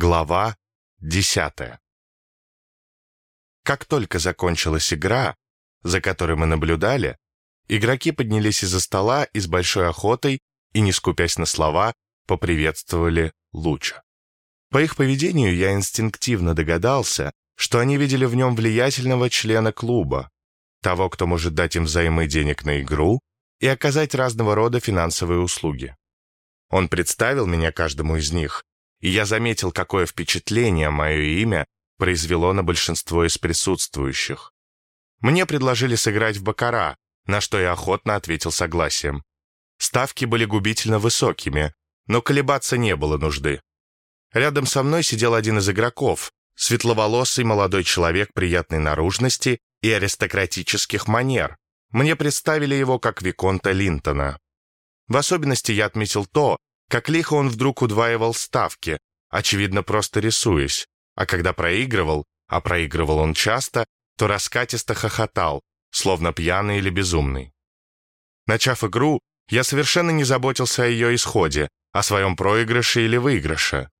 Глава десятая. Как только закончилась игра, за которой мы наблюдали, игроки поднялись из-за стола и с большой охотой, и не скупясь на слова, поприветствовали Луча. По их поведению я инстинктивно догадался, что они видели в нем влиятельного члена клуба, того, кто может дать им взаймы денег на игру и оказать разного рода финансовые услуги. Он представил меня каждому из них, и я заметил, какое впечатление мое имя произвело на большинство из присутствующих. Мне предложили сыграть в бакара, на что я охотно ответил согласием. Ставки были губительно высокими, но колебаться не было нужды. Рядом со мной сидел один из игроков, светловолосый молодой человек приятной наружности и аристократических манер. Мне представили его как Виконта Линтона. В особенности я отметил то, как лихо он вдруг удваивал ставки, очевидно, просто рисуясь, а когда проигрывал, а проигрывал он часто, то раскатисто хохотал, словно пьяный или безумный. Начав игру, я совершенно не заботился о ее исходе, о своем проигрыше или выигрыше.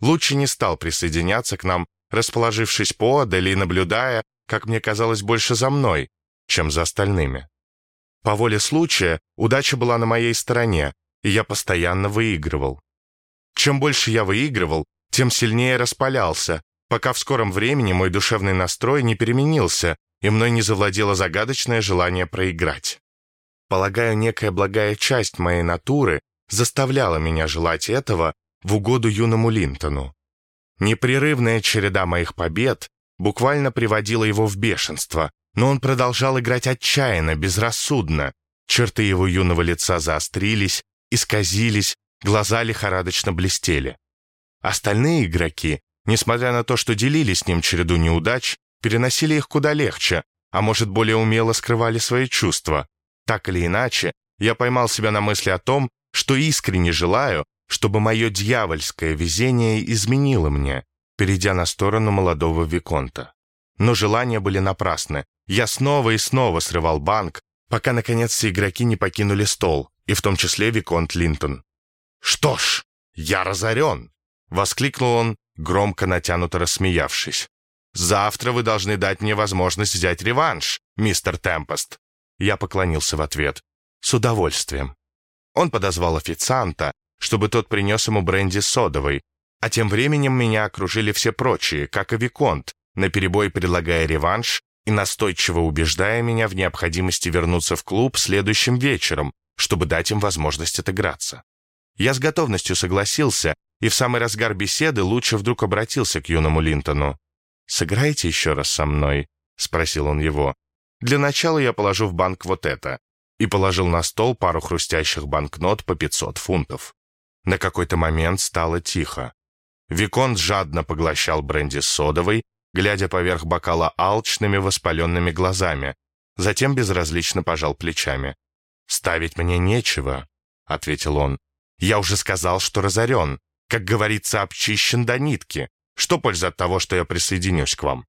Лучше не стал присоединяться к нам, расположившись поодаль и наблюдая, как мне казалось, больше за мной, чем за остальными. По воле случая, удача была на моей стороне, и я постоянно выигрывал. Чем больше я выигрывал, тем сильнее распалялся, пока в скором времени мой душевный настрой не переменился, и мной не завладело загадочное желание проиграть. Полагаю, некая благая часть моей натуры заставляла меня желать этого в угоду юному Линтону. Непрерывная череда моих побед буквально приводила его в бешенство, но он продолжал играть отчаянно, безрассудно. Черты его юного лица заострились, исказились, глаза лихорадочно блестели. Остальные игроки, несмотря на то, что делили с ним череду неудач, переносили их куда легче, а может, более умело скрывали свои чувства. Так или иначе, я поймал себя на мысли о том, что искренне желаю, чтобы мое дьявольское везение изменило мне, перейдя на сторону молодого Виконта. Но желания были напрасны. Я снова и снова срывал банк, пока, наконец, все игроки не покинули стол, и в том числе Виконт Линтон. «Что ж, я разорен!» — воскликнул он, громко натянуто рассмеявшись. «Завтра вы должны дать мне возможность взять реванш, мистер Темпест». Я поклонился в ответ. «С удовольствием». Он подозвал официанта, чтобы тот принес ему бренди содовой, а тем временем меня окружили все прочие, как и Виконт, наперебой предлагая реванш и настойчиво убеждая меня в необходимости вернуться в клуб следующим вечером, чтобы дать им возможность отыграться. Я с готовностью согласился, и в самый разгар беседы лучше вдруг обратился к юному Линтону. «Сыграйте еще раз со мной?» — спросил он его. «Для начала я положу в банк вот это» и положил на стол пару хрустящих банкнот по 500 фунтов. На какой-то момент стало тихо. Виконт жадно поглощал бренди содовой, глядя поверх бокала алчными воспаленными глазами, затем безразлично пожал плечами. «Ставить мне нечего», — ответил он. «Я уже сказал, что разорен. Как говорится, обчищен до нитки. Что польза от того, что я присоединюсь к вам?»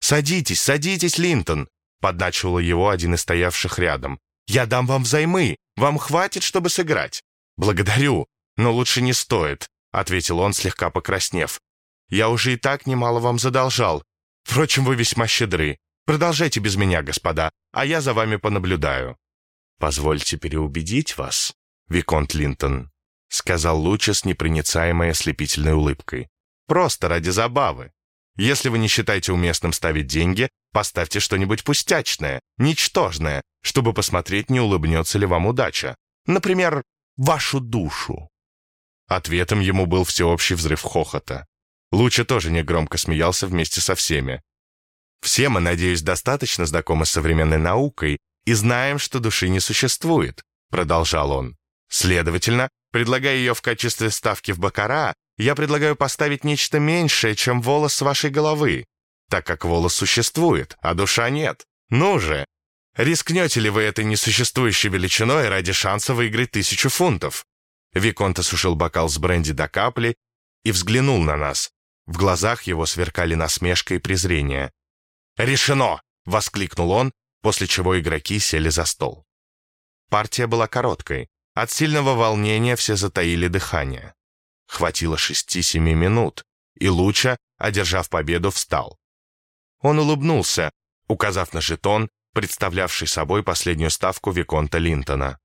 «Садитесь, садитесь, Линтон!» — подначивал его один из стоявших рядом. «Я дам вам взаймы. Вам хватит, чтобы сыграть». «Благодарю, но лучше не стоит», — ответил он, слегка покраснев. «Я уже и так немало вам задолжал. Впрочем, вы весьма щедры. Продолжайте без меня, господа, а я за вами понаблюдаю». «Позвольте переубедить вас, Виконт Линтон», — сказал Луча с непроницаемой ослепительной улыбкой. «Просто ради забавы. Если вы не считаете уместным ставить деньги, поставьте что-нибудь пустячное, ничтожное, чтобы посмотреть, не улыбнется ли вам удача. Например, вашу душу». Ответом ему был всеобщий взрыв хохота. Луча тоже негромко смеялся вместе со всеми. «Все мы, надеюсь, достаточно знакомы с современной наукой, и знаем, что души не существует», — продолжал он. «Следовательно, предлагая ее в качестве ставки в бакара, я предлагаю поставить нечто меньшее, чем волос вашей головы, так как волос существует, а душа нет. Ну же, рискнете ли вы этой несуществующей величиной ради шанса выиграть тысячу фунтов?» Виконт осушил бокал с бренди до капли и взглянул на нас. В глазах его сверкали насмешка и презрение. «Решено!» — воскликнул он после чего игроки сели за стол. Партия была короткой. От сильного волнения все затаили дыхание. Хватило шести-семи минут, и Луча, одержав победу, встал. Он улыбнулся, указав на жетон, представлявший собой последнюю ставку Виконта Линтона.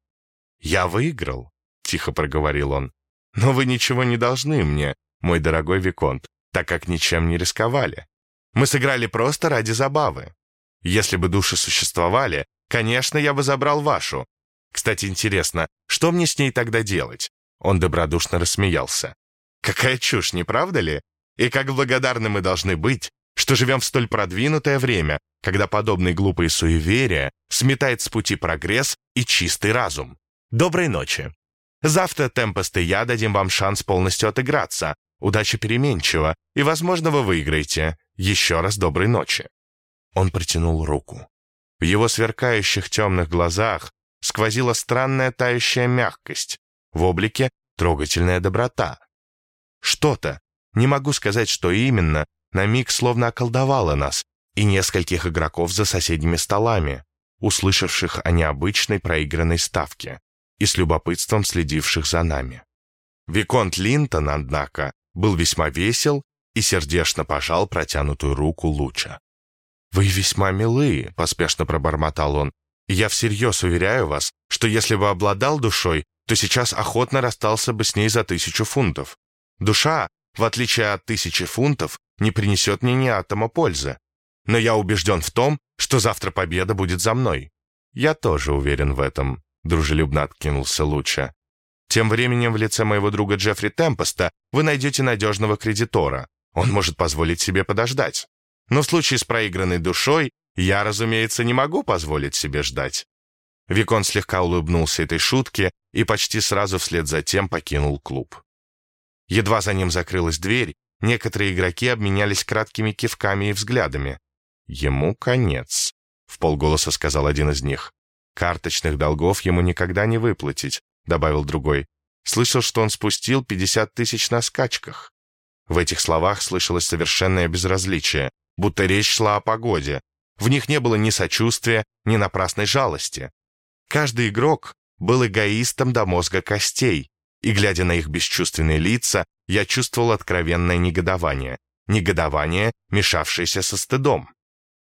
«Я выиграл», — тихо проговорил он. «Но вы ничего не должны мне, мой дорогой Виконт, так как ничем не рисковали. Мы сыграли просто ради забавы. Если бы души существовали, конечно, я бы забрал вашу. Кстати, интересно, что мне с ней тогда делать?» Он добродушно рассмеялся. «Какая чушь, не правда ли? И как благодарны мы должны быть, что живем в столь продвинутое время, когда подобные глупые суеверия сметает с пути прогресс и чистый разум. Доброй ночи. Завтра Темпест и я дадим вам шанс полностью отыграться. Удача переменчива, и, возможно, вы выиграете. Еще раз доброй ночи». Он протянул руку. В его сверкающих темных глазах сквозила странная тающая мягкость, в облике трогательная доброта. Что-то, не могу сказать, что именно, на миг словно околдовало нас и нескольких игроков за соседними столами, услышавших о необычной проигранной ставке и с любопытством следивших за нами. Виконт Линтон, однако, был весьма весел и сердечно пожал протянутую руку Луча. «Вы весьма милы», — поспешно пробормотал он. «Я всерьез уверяю вас, что если бы обладал душой, то сейчас охотно расстался бы с ней за тысячу фунтов. Душа, в отличие от тысячи фунтов, не принесет мне ни атома пользы. Но я убежден в том, что завтра победа будет за мной. Я тоже уверен в этом, дружелюбно откинулся Луча. Тем временем в лице моего друга Джеффри Темпоста вы найдете надежного кредитора. Он может позволить себе подождать. Но в случае с проигранной душой я, разумеется, не могу позволить себе ждать. Викон слегка улыбнулся этой шутке и почти сразу вслед за тем покинул клуб. Едва за ним закрылась дверь, некоторые игроки обменялись краткими кивками и взглядами. «Ему конец», — в полголоса сказал один из них. «Карточных долгов ему никогда не выплатить», — добавил другой. «Слышал, что он спустил 50 тысяч на скачках». В этих словах слышалось совершенное безразличие, будто речь шла о погоде. В них не было ни сочувствия, ни напрасной жалости. Каждый игрок был эгоистом до мозга костей, и, глядя на их бесчувственные лица, я чувствовал откровенное негодование. Негодование, мешавшееся со стыдом.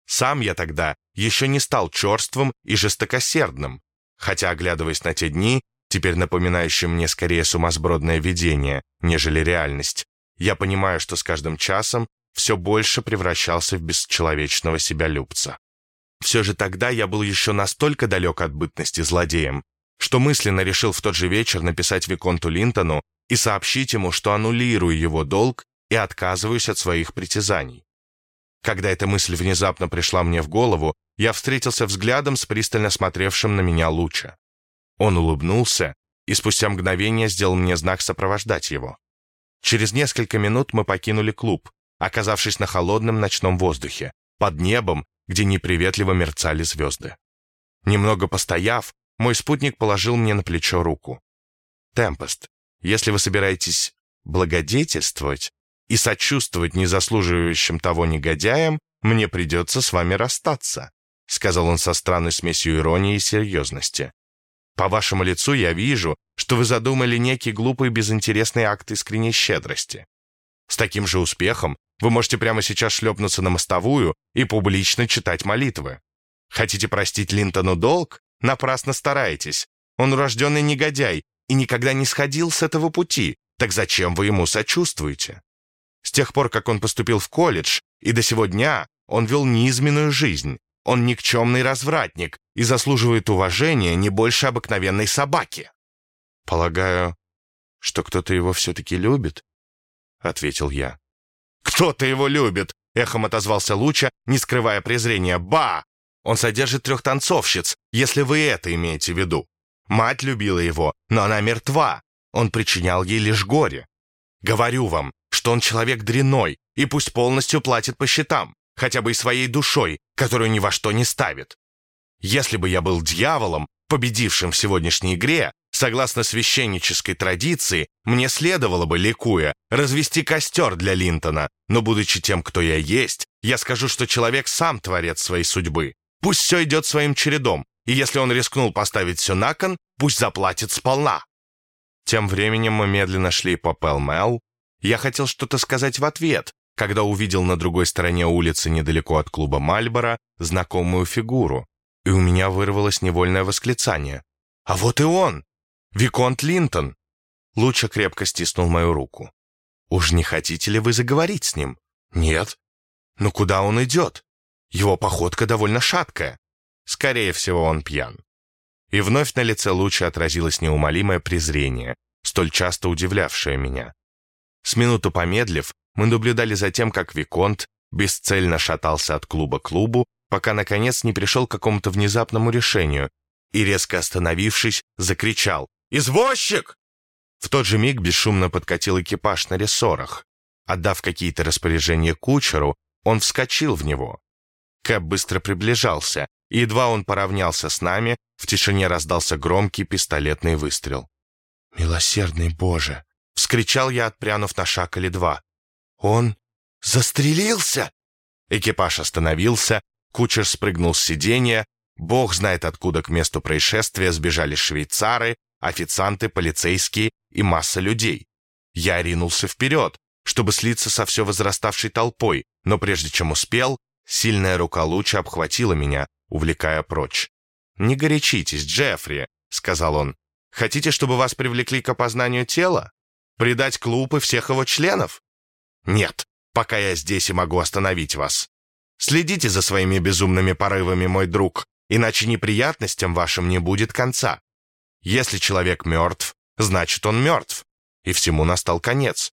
Сам я тогда еще не стал черствым и жестокосердным, хотя, оглядываясь на те дни, теперь напоминающие мне скорее сумасбродное видение, нежели реальность, я понимаю, что с каждым часом все больше превращался в бесчеловечного себялюбца. Все же тогда я был еще настолько далек от бытности злодеем, что мысленно решил в тот же вечер написать Виконту Линтону и сообщить ему, что аннулирую его долг и отказываюсь от своих притязаний. Когда эта мысль внезапно пришла мне в голову, я встретился взглядом с пристально смотревшим на меня Луча. Он улыбнулся и спустя мгновение сделал мне знак сопровождать его. Через несколько минут мы покинули клуб, оказавшись на холодном ночном воздухе, под небом, где неприветливо мерцали звезды. Немного постояв, мой спутник положил мне на плечо руку. «Темпест, если вы собираетесь благодетельствовать и сочувствовать незаслуживающим того негодяям, мне придется с вами расстаться», сказал он со странной смесью иронии и серьезности. «По вашему лицу я вижу, что вы задумали некий глупый безинтересный акт искренней щедрости. С таким же успехом вы можете прямо сейчас шлепнуться на мостовую и публично читать молитвы. Хотите простить Линтону долг? Напрасно стараетесь. Он урожденный негодяй и никогда не сходил с этого пути. Так зачем вы ему сочувствуете? С тех пор, как он поступил в колледж, и до сего дня он вел низменную жизнь. Он никчемный развратник и заслуживает уважения не больше обыкновенной собаки. Полагаю, что кто-то его все-таки любит? Ответил я. Кто-то его любит, эхом отозвался Луча, не скрывая презрения. Ба! Он содержит трех танцовщиц, если вы это имеете в виду. Мать любила его, но она мертва. Он причинял ей лишь горе. Говорю вам, что он человек дряной и пусть полностью платит по счетам, хотя бы и своей душой, которую ни во что не ставит. Если бы я был дьяволом, победившим в сегодняшней игре, согласно священнической традиции, мне следовало бы, ликуя, развести костер для Линтона, но, будучи тем, кто я есть, я скажу, что человек сам творец своей судьбы, Пусть все идет своим чередом, и если он рискнул поставить все на кон, пусть заплатит сполна. Тем временем мы медленно шли по Пелмел. Я хотел что-то сказать в ответ, когда увидел на другой стороне улицы недалеко от клуба Мальборо знакомую фигуру, и у меня вырвалось невольное восклицание. «А вот и он! Виконт Линтон!» Луча крепко стиснул мою руку. «Уж не хотите ли вы заговорить с ним?» «Нет». «Ну куда он идет? Его походка довольно шаткая. Скорее всего, он пьян». И вновь на лице Луча отразилось неумолимое презрение, столь часто удивлявшее меня. С минуту помедлив, мы наблюдали за тем, как Виконт бесцельно шатался от клуба к клубу, пока, наконец, не пришел к какому-то внезапному решению и, резко остановившись, закричал «Извозчик!». В тот же миг бесшумно подкатил экипаж на рессорах. Отдав какие-то распоряжения кучеру, он вскочил в него. Кэп быстро приближался, и едва он поравнялся с нами, в тишине раздался громкий пистолетный выстрел. «Милосердный Боже!» — вскричал я, отпрянув на шаг или два. «Он застрелился!» Экипаж остановился, кучер спрыгнул с сиденья, бог знает откуда к месту происшествия сбежали швейцары, официанты, полицейские и масса людей. Я ринулся вперед, чтобы слиться со все возраставшей толпой, но прежде чем успел, сильная рука луча обхватила меня, увлекая прочь. «Не горячитесь, Джеффри», — сказал он. «Хотите, чтобы вас привлекли к опознанию тела? Предать клуб и всех его членов? Нет, пока я здесь и могу остановить вас. Следите за своими безумными порывами, мой друг, иначе неприятностям вашим не будет конца. Если человек мертв, значит он мертв, и всему настал конец.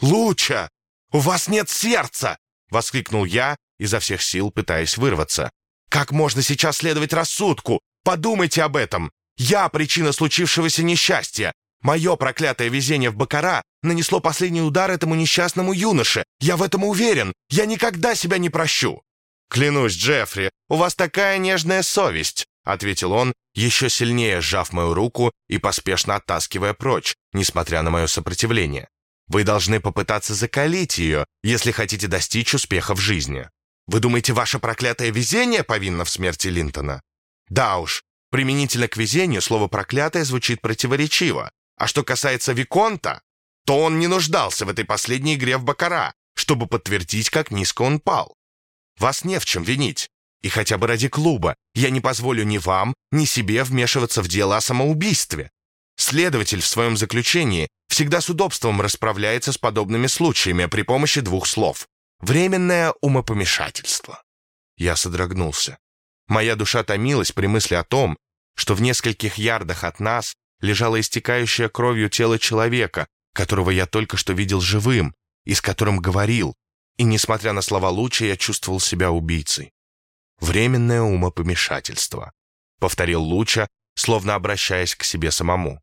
«Луча! У вас нет сердца!» — воскликнул я, изо всех сил пытаясь вырваться. «Как можно сейчас следовать рассудку? Подумайте об этом! Я причина случившегося несчастья! Мое проклятое везение в Бакара нанесло последний удар этому несчастному юноше. Я в этом уверен. Я никогда себя не прощу». «Клянусь, Джеффри, у вас такая нежная совесть», — ответил он, еще сильнее сжав мою руку и поспешно оттаскивая прочь, несмотря на мое сопротивление. «Вы должны попытаться закалить ее, если хотите достичь успеха в жизни. Вы думаете, ваше проклятое везение повинно в смерти Линтона? Да уж, применительно к везению слово «проклятое» звучит противоречиво. А что касается Виконта, то он не нуждался в этой последней игре в Бакара, чтобы подтвердить, как низко он пал. Вас не в чем винить. И хотя бы ради клуба я не позволю ни вам, ни себе вмешиваться в дело о самоубийстве. Следователь в своем заключении всегда с удобством расправляется с подобными случаями при помощи двух слов. Временное умопомешательство. Я содрогнулся. Моя душа томилась при мысли о том, что в нескольких ярдах от нас лежало истекающее кровью тело человека, которого я только что видел живым и с которым говорил, и, несмотря на слова Луча, я чувствовал себя убийцей. «Временное умопомешательство», — повторил Луча, словно обращаясь к себе самому.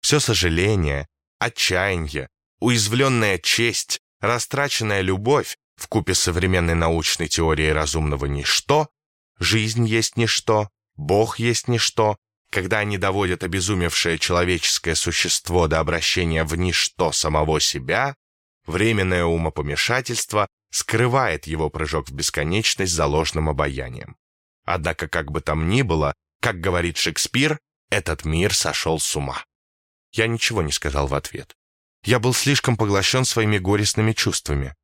«Все сожаление, отчаяние, уязвленная честь, растраченная любовь в купе современной научной теорией разумного ничто, жизнь есть ничто, Бог есть ничто, когда они доводят обезумевшее человеческое существо до обращения в ничто самого себя, временное умопомешательство скрывает его прыжок в бесконечность за ложным обаянием. Однако, как бы там ни было, как говорит Шекспир, этот мир сошел с ума. Я ничего не сказал в ответ. Я был слишком поглощен своими горестными чувствами.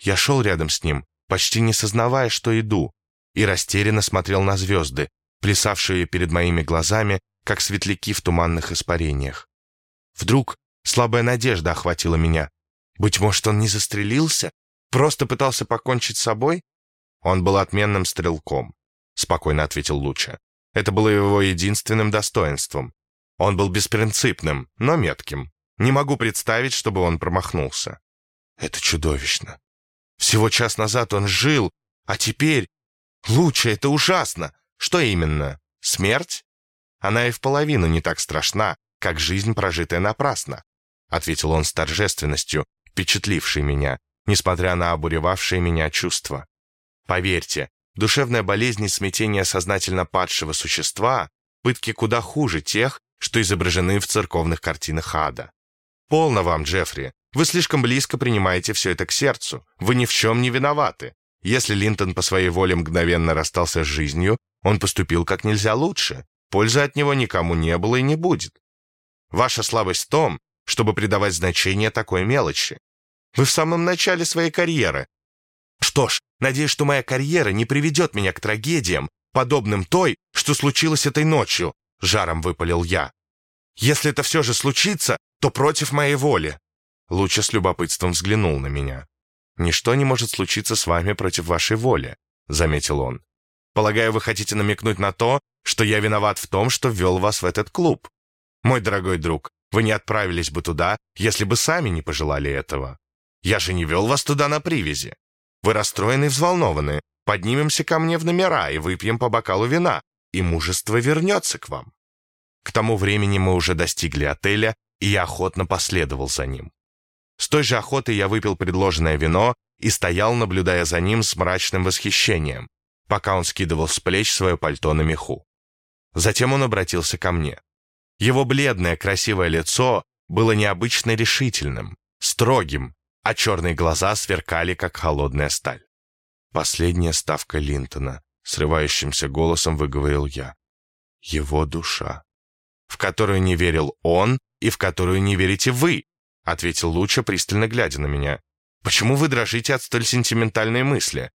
Я шел рядом с ним, почти не сознавая, что иду, и растерянно смотрел на звезды, плясавшие перед моими глазами, как светляки в туманных испарениях. Вдруг слабая надежда охватила меня. Быть может, он не застрелился? Просто пытался покончить с собой? Он был отменным стрелком, спокойно ответил Луча. Это было его единственным достоинством. Он был беспринципным, но метким. Не могу представить, чтобы он промахнулся. Это чудовищно. Всего час назад он жил, а теперь... Лучше, это ужасно. Что именно? Смерть? Она и в половину не так страшна, как жизнь, прожитая напрасно», — ответил он с торжественностью, впечатлившей меня, несмотря на обуревавшие меня чувства. «Поверьте, душевная болезнь и смятение сознательно падшего существа — пытки куда хуже тех, что изображены в церковных картинах ада. Полно вам, Джеффри, вы слишком близко принимаете все это к сердцу, вы ни в чем не виноваты. Если Линтон по своей воле мгновенно расстался с жизнью, он поступил как нельзя лучше. Пользы от него никому не было и не будет. Ваша слабость в том, чтобы придавать значение такой мелочи. Вы в самом начале своей карьеры. Что ж, надеюсь, что моя карьера не приведет меня к трагедиям, подобным той, что случилось этой ночью, жаром выпалил я. Если это все же случится, то против моей воли. Луча с любопытством взглянул на меня. «Ничто не может случиться с вами против вашей воли», — заметил он. «Полагаю, вы хотите намекнуть на то, что я виноват в том, что ввел вас в этот клуб. Мой дорогой друг, вы не отправились бы туда, если бы сами не пожелали этого. Я же не вел вас туда на привязи. Вы расстроены и взволнованы. Поднимемся ко мне в номера и выпьем по бокалу вина, и мужество вернется к вам». К тому времени мы уже достигли отеля, и я охотно последовал за ним. С той же охотой я выпил предложенное вино и стоял, наблюдая за ним с мрачным восхищением, пока он скидывал с плеч свое пальто на меху. Затем он обратился ко мне. Его бледное, красивое лицо было необычно решительным, строгим, а черные глаза сверкали, как холодная сталь. Последняя ставка Линтона, срывающимся голосом выговорил я. Его душа, в которую не верил он и в которую не верите вы, ответил Луча, пристально глядя на меня. «Почему вы дрожите от столь сентиментальной мысли?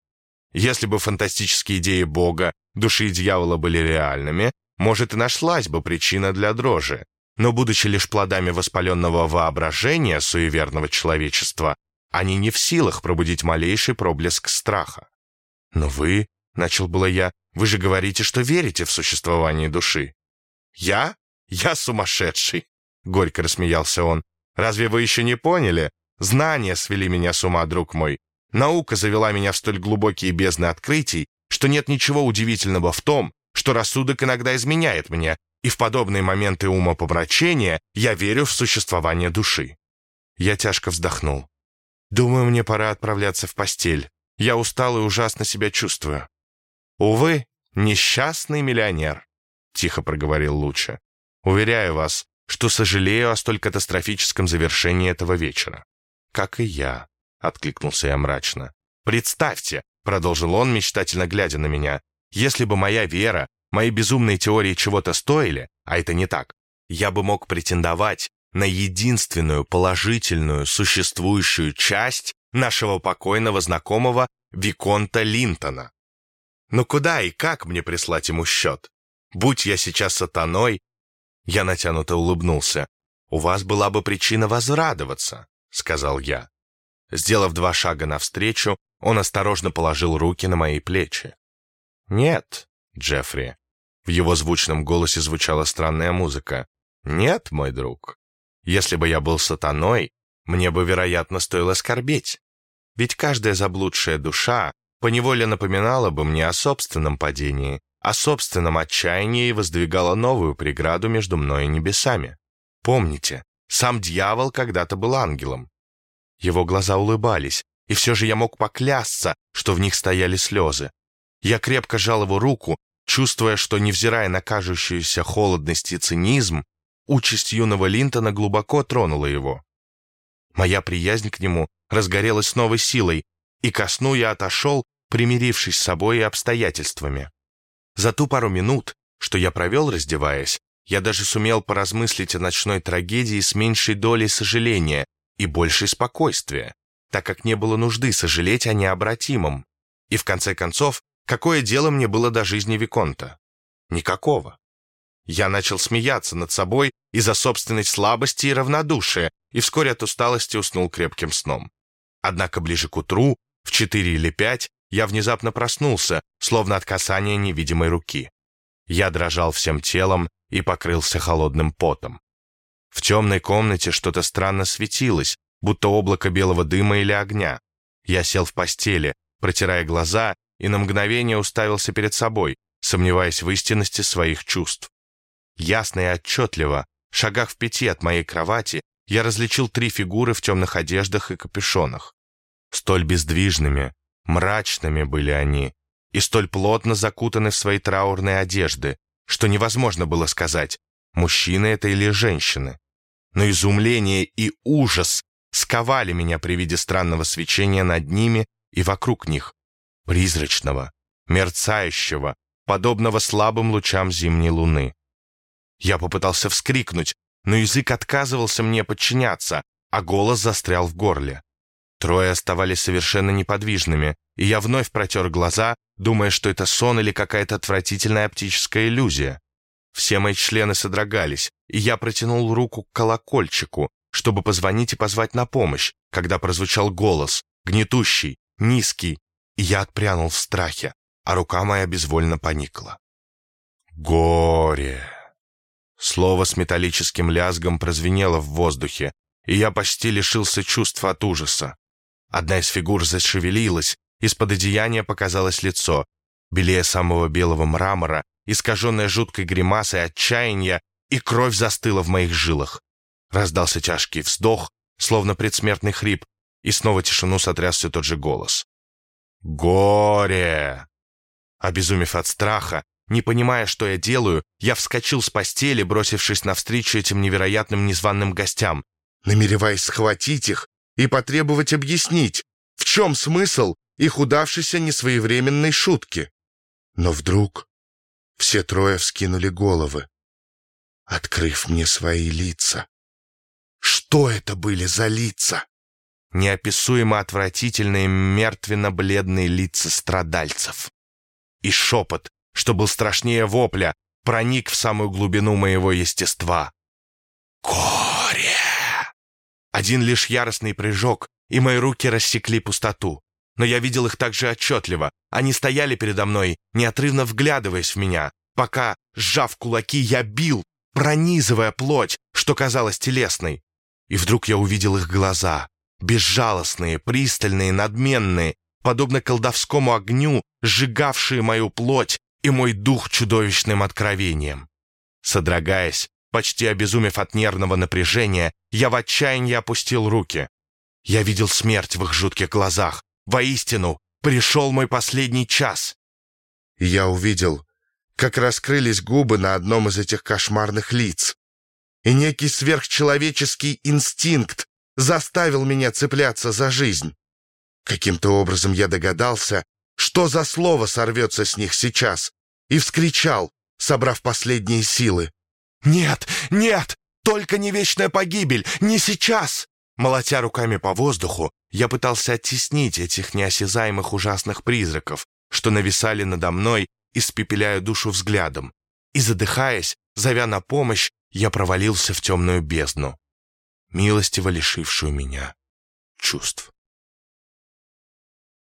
Если бы фантастические идеи Бога, души и дьявола были реальными, может, и нашлась бы причина для дрожи. Но, будучи лишь плодами воспаленного воображения суеверного человечества, они не в силах пробудить малейший проблеск страха. «Но вы, — начал было я, — вы же говорите, что верите в существование души». «Я? Я сумасшедший!» — горько рассмеялся он. Разве вы еще не поняли? Знания свели меня с ума, друг мой. Наука завела меня в столь глубокие бездны открытий, что нет ничего удивительного в том, что рассудок иногда изменяет мне, и в подобные моменты умопомрачения я верю в существование души. Я тяжко вздохнул. Думаю, мне пора отправляться в постель. Я устал и ужасно себя чувствую. Увы, несчастный миллионер, тихо проговорил Луча. Уверяю вас, что сожалею о столь катастрофическом завершении этого вечера. «Как и я», — откликнулся я мрачно. «Представьте», — продолжил он, мечтательно глядя на меня, «если бы моя вера, мои безумные теории чего-то стоили, а это не так, я бы мог претендовать на единственную положительную существующую часть нашего покойного знакомого Виконта Линтона. Но куда и как мне прислать ему счет? Будь я сейчас сатаной, я натянуто улыбнулся. «У вас была бы причина возрадоваться», — сказал я. Сделав два шага навстречу, он осторожно положил руки на мои плечи. «Нет, Джеффри». В его звучном голосе звучала странная музыка. «Нет, мой друг. Если бы я был сатаной, мне бы, вероятно, стоило скорбеть. Ведь каждая заблудшая душа поневоле напоминала бы мне о собственном падении, о собственном отчаянии и воздвигала новую преграду между мной и небесами. Помните, сам дьявол когда-то был ангелом. Его глаза улыбались, и все же я мог поклясться, что в них стояли слезы. Я крепко жал его руку, чувствуя, что, невзирая на кажущуюся холодность и цинизм, участь юного Линтона глубоко тронула его. Моя приязнь к нему разгорелась новой силой, и ко сну я отошел, примирившись с собой и обстоятельствами. За ту пару минут, что я провел, раздеваясь, я даже сумел поразмыслить о ночной трагедии с меньшей долей сожаления и большей спокойствия, так как не было нужды сожалеть о необратимом. И в конце концов, какое дело мне было до жизни Виконта? Никакого. Я начал смеяться над собой из-за собственной слабости и равнодушия, и вскоре от усталости уснул крепким сном. Однако ближе к утру, в четыре или пять, я внезапно проснулся, словно от касания невидимой руки. Я дрожал всем телом и покрылся холодным потом. В темной комнате что-то странно светилось, будто облако белого дыма или огня. Я сел в постели, протирая глаза, и на мгновение уставился перед собой, сомневаясь в истинности своих чувств. Ясно и отчетливо, шагах в пяти от моей кровати, я различил три фигуры в темных одеждах и капюшонах. Столь бездвижными, Мрачными были они и столь плотно закутаны в свои траурные одежды, что невозможно было сказать, мужчины это или женщины. Но изумление и ужас сковали меня при виде странного свечения над ними и вокруг них, призрачного, мерцающего, подобного слабым лучам зимней луны. Я попытался вскрикнуть, но язык отказывался мне подчиняться, а голос застрял в горле. Трое оставались совершенно неподвижными, и я вновь протер глаза, думая, что это сон или какая-то отвратительная оптическая иллюзия. Все мои члены содрогались, и я протянул руку к колокольчику, чтобы позвонить и позвать на помощь, когда прозвучал голос, гнетущий, низкий, я отпрянул в страхе, а рука моя безвольно поникла. «Горе!» Слово с металлическим лязгом прозвенело в воздухе, и я почти лишился чувства от ужаса. Одна из фигур зашевелилась, из-под одеяния показалось лицо, белее самого белого мрамора, искаженное жуткой гримасой отчаяния, и кровь застыла в моих жилах. Раздался тяжкий вздох, словно предсмертный хрип, и снова тишину сотряс тот же голос. «Горе!» Обезумев от страха, не понимая, что я делаю, я вскочил с постели, бросившись навстречу этим невероятным незваным гостям, намереваясь схватить их и потребовать объяснить, в чем смысл их удавшейся несвоевременной шутки. Но вдруг все трое вскинули головы, открыв мне свои лица. Что это были за лица? Неописуемо отвратительные мертвенно-бледные лица страдальцев. И шепот, что был страшнее вопля, проник в самую глубину моего естества. «Горе!» Один лишь яростный прыжок, и мои руки рассекли пустоту. Но я видел их так же отчетливо. Они стояли передо мной, неотрывно вглядываясь в меня, пока, сжав кулаки, я бил, пронизывая плоть, что казалось телесной. И вдруг я увидел их глаза, безжалостные, пристальные, надменные, подобно колдовскому огню, сжигавшие мою плоть и мой дух чудовищным откровением. Содрогаясь, почти обезумев от нервного напряжения, я в отчаянии опустил руки. Я видел смерть в их жутких глазах. Воистину, пришел мой последний час. Я увидел, как раскрылись губы на одном из этих кошмарных лиц. И некий сверхчеловеческий инстинкт заставил меня цепляться за жизнь. Каким-то образом я догадался, что за слово сорвется с них сейчас, и вскричал, собрав последние силы. «Нет, нет, только не вечная погибель, не сейчас!» Молотя руками по воздуху, я пытался оттеснить этих неосязаемых ужасных призраков, что нависали надо мной, испепеляя душу взглядом. И задыхаясь, зовя на помощь, я провалился в темную бездну, милостиво лишившую меня чувств.